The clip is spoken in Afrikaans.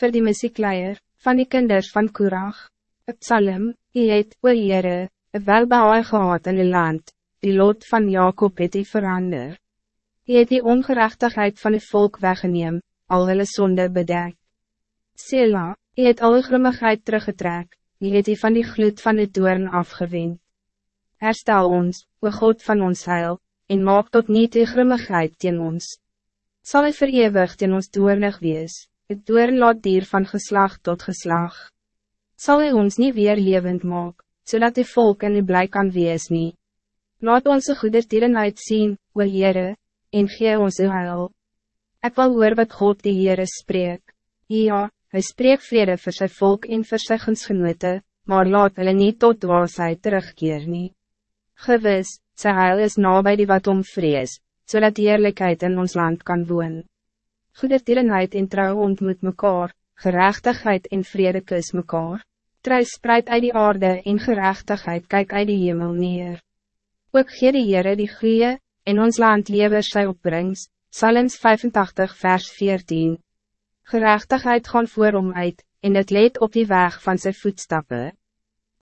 voor die muziekleier, van die kinders van Kurag. Het psalm, jy het, o Heere, een welbehaal gehad in die land, die lot van Jacob het die verander. Jy het die ongerechtigheid van het volk weggeneem, al hulle sonde bedek. Sela, jy het alle grimmigheid teruggetrek, jy het die van die gloed van het doorn afgewend. Herstel ons, o God van ons heil, en maak tot niet die grimmigheid teen ons. Zal hy verewig teen ons doornig wees, het doorn laat dier van geslag tot geslag. Zal hij ons niet weer levend maak, zodat die volk in die blijk kan wees nie. Laat onze goedertierenheid zien, o Heere, en gee ons uw heil. Ik wil hoor wat God die Heere spreek. Ja, hij spreekt vrede voor zijn volk en voor sy gensgenote, maar laat hulle niet tot dwaasheid terugkeer nie. Gewis, sy heil is nabij die wat om vrees, zodat die eerlijkheid in ons land kan woon. Goedertierenheid en trouw ontmoet mekaar, gerechtigheid en vrede kus mekaar. Trouw spreid uit die aarde en gerechtigheid kyk uit die hemel neer. Ook gee die Heere die goeie, en ons land lever sy opbrengs, Psalms 85 vers 14. Gerechtigheid gaan voor om uit, en het leed op die weg van zijn voetstappen.